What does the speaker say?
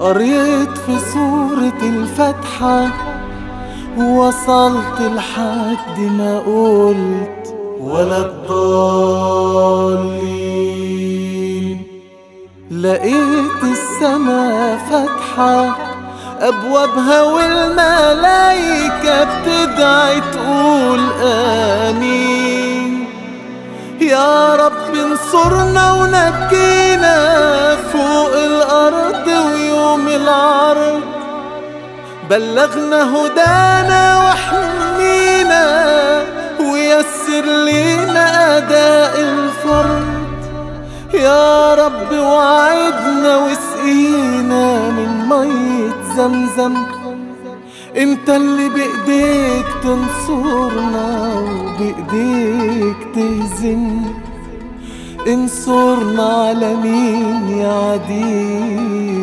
قريت في سورة الفاتحة وصلت لحد ما قلت ولا الضالين. لقيت السما فاتحة أبوابها والملايكة بتدعي تقول آمين. يا رب انصرنا ونجينا بلغنا هدانا واحمينا ويسر لينا أداء الفرض يا رب وعدنا وسقينا من مية زمزم. انت اللي بإيديك تنصرنا وبإيديك تهزم. انصرنا على مين يعدينا